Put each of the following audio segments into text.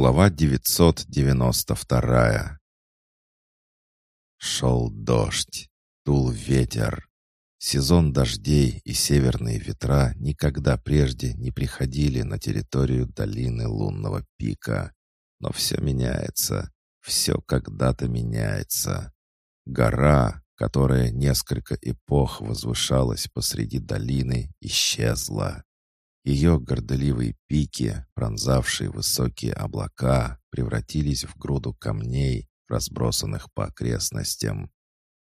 Глава 992 Шел дождь, дул ветер. Сезон дождей и северные ветра никогда прежде не приходили на территорию долины лунного пика. Но все меняется, все когда-то меняется. Гора, которая несколько эпох возвышалась посреди долины, исчезла. Ее горделивые пики, пронзавшие высокие облака, превратились в груду камней, разбросанных по окрестностям.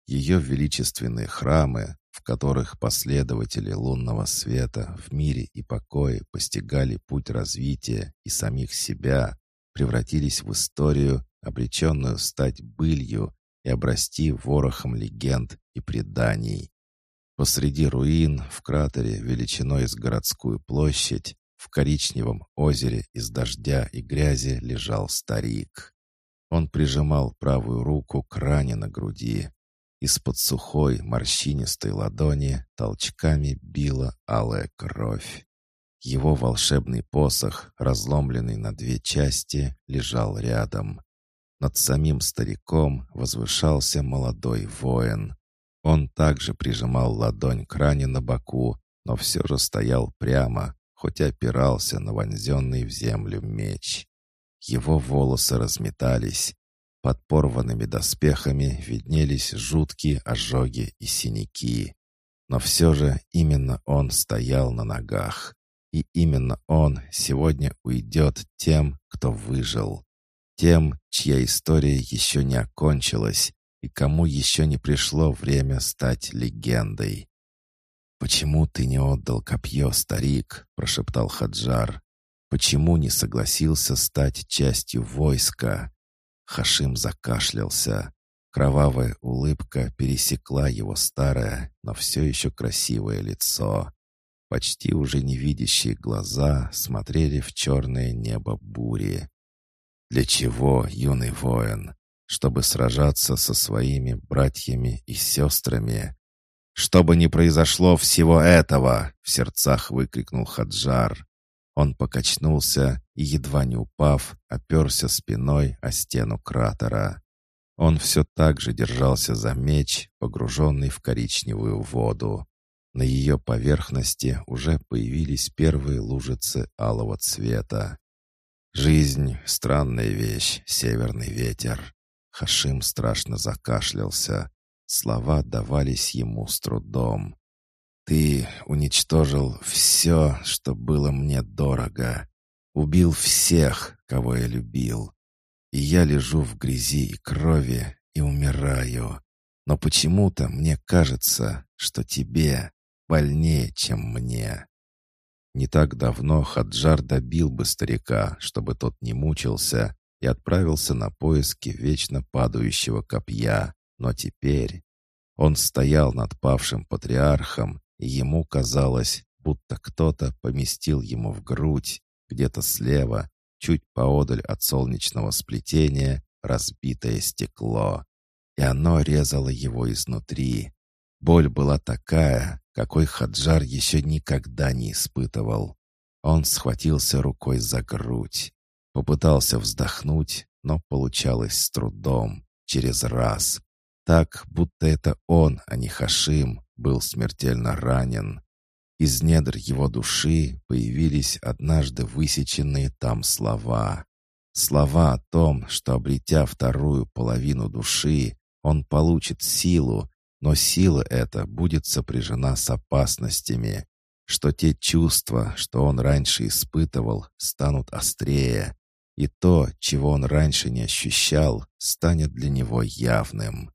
Ее величественные храмы, в которых последователи лунного света в мире и покое постигали путь развития и самих себя, превратились в историю, обреченную стать былью и обрасти ворохом легенд и преданий. Посреди руин, в кратере величиной с городскую площадь, в коричневом озере из дождя и грязи лежал старик. Он прижимал правую руку к ране на груди. Из-под сухой, морщинистой ладони толчками била алая кровь. Его волшебный посох, разломленный на две части, лежал рядом. Над самим стариком возвышался молодой воин. Он также прижимал ладонь к ране на боку, но все же стоял прямо, хоть и опирался на вонзенный в землю меч. Его волосы разметались. Под порванными доспехами виднелись жуткие ожоги и синяки. Но все же именно он стоял на ногах. И именно он сегодня уйдет тем, кто выжил. Тем, чья история еще не окончилась, и кому еще не пришло время стать легендой. «Почему ты не отдал копье, старик?» — прошептал Хаджар. «Почему не согласился стать частью войска?» Хашим закашлялся. Кровавая улыбка пересекла его старое, но все еще красивое лицо. Почти уже невидящие глаза смотрели в черное небо бури. «Для чего, юный воин? Чтобы сражаться со своими братьями и сестрами. «Чтобы не произошло всего этого!» — в сердцах выкрикнул Хаджар. Он покачнулся и, едва не упав, оперся спиной о стену кратера. Он все так же держался за меч, погруженный в коричневую воду. На ее поверхности уже появились первые лужицы алого цвета. Жизнь — странная вещь, северный ветер. Хашим страшно закашлялся. Слова давались ему с трудом. «Ты уничтожил все, что было мне дорого. Убил всех, кого я любил. И я лежу в грязи и крови и умираю. Но почему-то мне кажется, что тебе больнее, чем мне». Не так давно Хаджар добил бы старика, чтобы тот не мучился, и отправился на поиски вечно падающего копья. Но теперь он стоял над павшим патриархом, и ему казалось, будто кто-то поместил ему в грудь, где-то слева, чуть поодаль от солнечного сплетения, разбитое стекло. И оно резало его изнутри. Боль была такая, какой Хаджар еще никогда не испытывал. Он схватился рукой за грудь. Попытался вздохнуть, но получалось с трудом, через раз. Так, будто это он, а не Хашим, был смертельно ранен. Из недр его души появились однажды высеченные там слова. Слова о том, что, обретя вторую половину души, он получит силу, но сила эта будет сопряжена с опасностями, что те чувства, что он раньше испытывал, станут острее, и то, чего он раньше не ощущал, станет для него явным.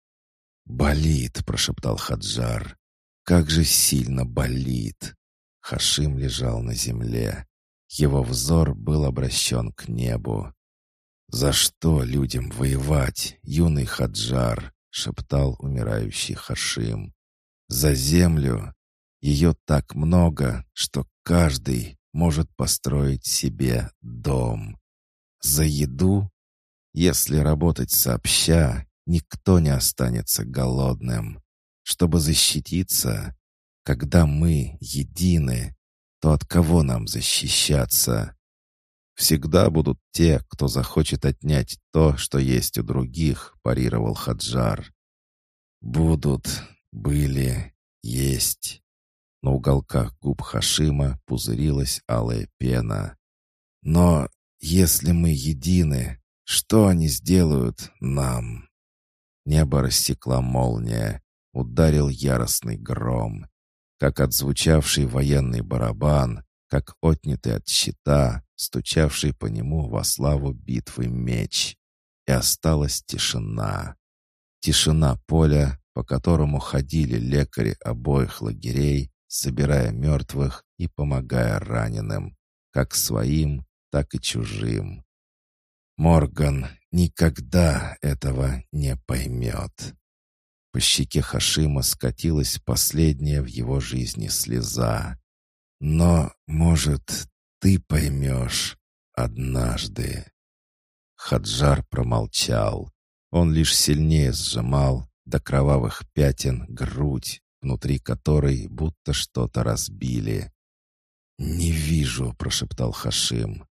«Болит», — прошептал Хаджар. «Как же сильно болит!» Хашим лежал на земле. Его взор был обращен к небу. «За что людям воевать, юный Хаджар?» — шептал умирающий Хашим. «За землю. Ее так много, что каждый может построить себе дом. За еду? Если работать сообща, никто не останется голодным. Чтобы защититься, когда мы едины, то от кого нам защищаться? Всегда будут те, кто захочет отнять то, что есть у других, парировал Хаджар. Будут, были, есть. На уголках губ Хашима пузырилась алая пена. Но если мы едины, что они сделают нам? Небо рассекла молния, ударил яростный гром. Как отзвучавший военный барабан, как отнятый от щита, стучавший по нему во славу битвы меч. И осталась тишина. Тишина поля, по которому ходили лекари обоих лагерей, собирая мертвых и помогая раненым, как своим, так и чужим. Морган никогда этого не поймет. По щеке Хашима скатилась последняя в его жизни слеза. Но, может, ты поймешь однажды. Хаджар промолчал. Он лишь сильнее сжимал до кровавых пятен грудь, внутри которой будто что-то разбили. «Не вижу», — прошептал Хашим.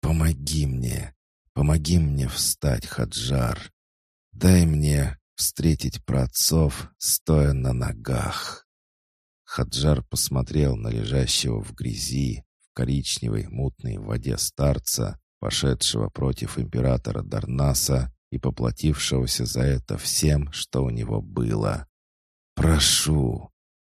«Помоги мне, помоги мне встать, Хаджар. Дай мне встретить праотцов, стоя на ногах». Хаджар посмотрел на лежащего в грязи, в коричневой мутной воде старца, пошедшего против императора Дарнаса и поплатившегося за это всем, что у него было. «Прошу!»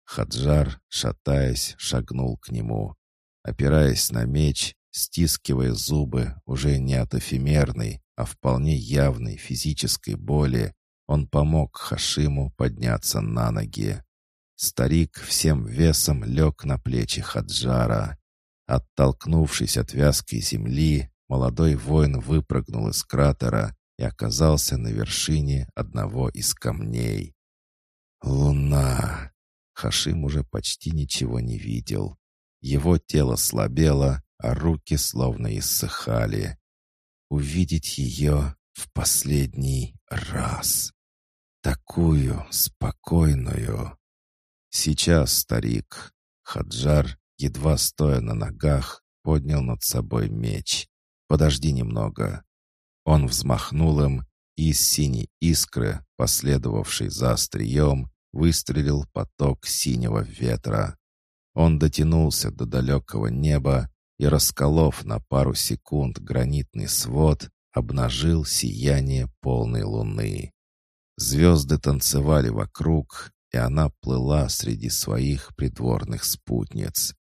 Хаджар, шатаясь, шагнул к нему. Опираясь на меч, стискивая зубы уже не от эфемерной, а вполне явной физической боли, он помог Хашиму подняться на ноги. Старик всем весом лег на плечи Хаджара. Оттолкнувшись от вязкой земли, молодой воин выпрыгнул из кратера и оказался на вершине одного из камней. «Луна!» Хашим уже почти ничего не видел. Его тело слабело, а руки словно иссыхали. Увидеть ее в последний раз. Такую спокойную. Сейчас, старик, Хаджар, едва стоя на ногах, поднял над собой меч. Подожди немного. Он взмахнул им, и из синей искры, последовавшей за острием, выстрелил поток синего ветра. Он дотянулся до далекого неба и, расколов на пару секунд гранитный свод, обнажил сияние полной луны. Звезды танцевали вокруг, и она плыла среди своих придворных спутниц.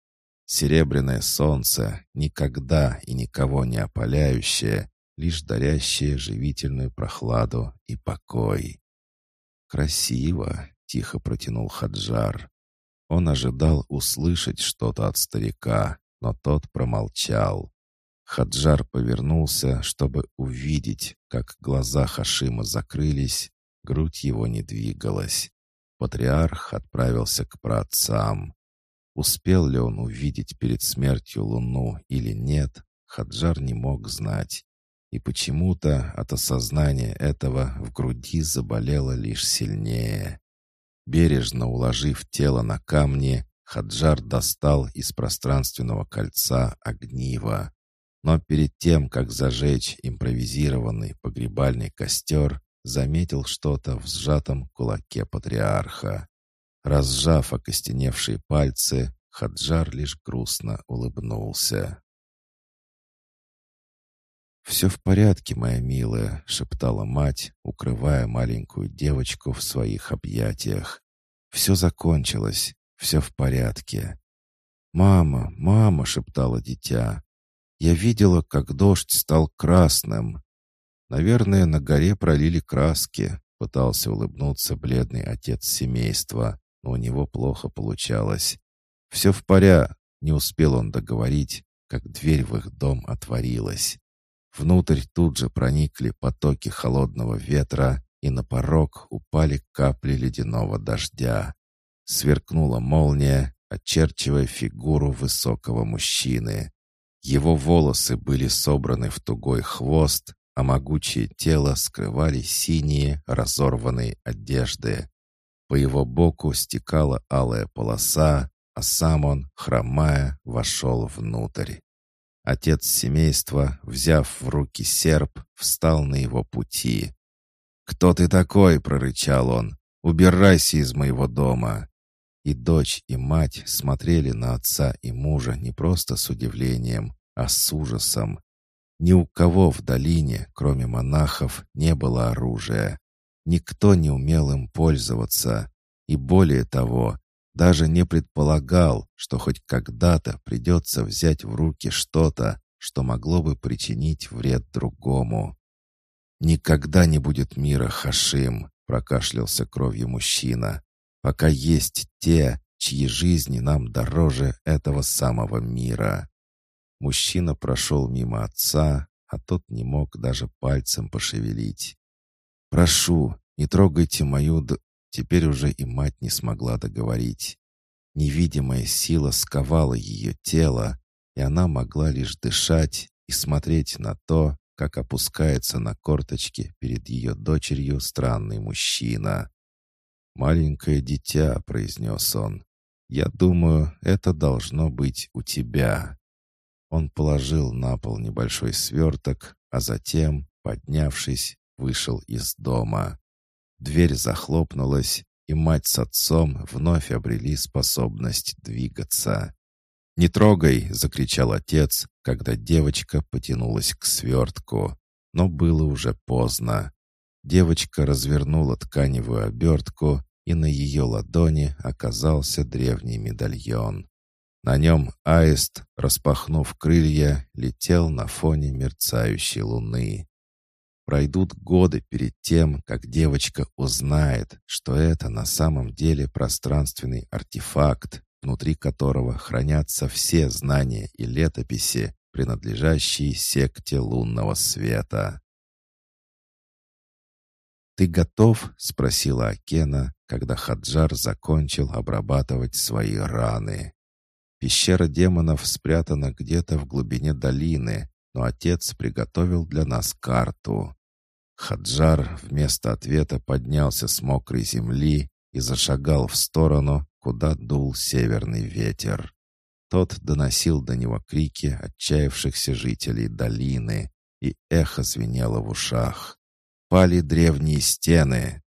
Серебряное солнце, никогда и никого не опаляющее, лишь дарящее живительную прохладу и покой. «Красиво!» — тихо протянул Хаджар. Он ожидал услышать что-то от старика, но тот промолчал. Хаджар повернулся, чтобы увидеть, как глаза Хашима закрылись, грудь его не двигалась. Патриарх отправился к праотцам. Успел ли он увидеть перед смертью луну или нет, Хаджар не мог знать. И почему-то от осознания этого в груди заболело лишь сильнее. Бережно уложив тело на камни, Хаджар достал из пространственного кольца огниво. Но перед тем, как зажечь импровизированный погребальный костер, заметил что-то в сжатом кулаке патриарха. Разжав окостеневшие пальцы, Хаджар лишь грустно улыбнулся. «Все в порядке, моя милая», — шептала мать, укрывая маленькую девочку в своих объятиях. «Все закончилось, все в порядке». «Мама, мама», — шептала дитя, — «я видела, как дождь стал красным». «Наверное, на горе пролили краски», — пытался улыбнуться бледный отец семейства, но у него плохо получалось. «Все в порядке», — не успел он договорить, как дверь в их дом отворилась. Внутрь тут же проникли потоки холодного ветра, и на порог упали капли ледяного дождя. Сверкнула молния, очерчивая фигуру высокого мужчины. Его волосы были собраны в тугой хвост, а могучее тело скрывали синие разорванные одежды. По его боку стекала алая полоса, а сам он, хромая, вошел внутрь. Отец семейства, взяв в руки серп, встал на его пути. «Кто ты такой?» — прорычал он. «Убирайся из моего дома!» И дочь, и мать смотрели на отца и мужа не просто с удивлением, а с ужасом. Ни у кого в долине, кроме монахов, не было оружия. Никто не умел им пользоваться. И более того, даже не предполагал, что хоть когда-то придется взять в руки что-то, что могло бы причинить вред другому. «Никогда не будет мира, Хашим», — прокашлялся кровью мужчина, «пока есть те, чьи жизни нам дороже этого самого мира». Мужчина прошел мимо отца, а тот не мог даже пальцем пошевелить. «Прошу, не трогайте мою д...» Теперь уже и мать не смогла договорить. Невидимая сила сковала ее тело, и она могла лишь дышать и смотреть на то, как опускается на корточки перед ее дочерью странный мужчина. «Маленькое дитя», — произнес он, — «я думаю, это должно быть у тебя». Он положил на пол небольшой сверток, а затем, поднявшись, вышел из дома. Дверь захлопнулась, и мать с отцом вновь обрели способность двигаться. «Не трогай!» — закричал отец, когда девочка потянулась к свертку. Но было уже поздно. Девочка развернула тканевую обертку, и на ее ладони оказался древний медальон. На нем аист, распахнув крылья, летел на фоне мерцающей луны. Пройдут годы перед тем, как девочка узнает, что это на самом деле пространственный артефакт, внутри которого хранятся все знания и летописи, принадлежащие секте лунного света. «Ты готов?» — спросила Акена, когда Хаджар закончил обрабатывать свои раны. Пещера демонов спрятана где-то в глубине долины, но отец приготовил для нас карту. Хаджар вместо ответа поднялся с мокрой земли и зашагал в сторону, куда дул северный ветер. Тот доносил до него крики отчаявшихся жителей долины, и эхо звенело в ушах. Пали древние стены.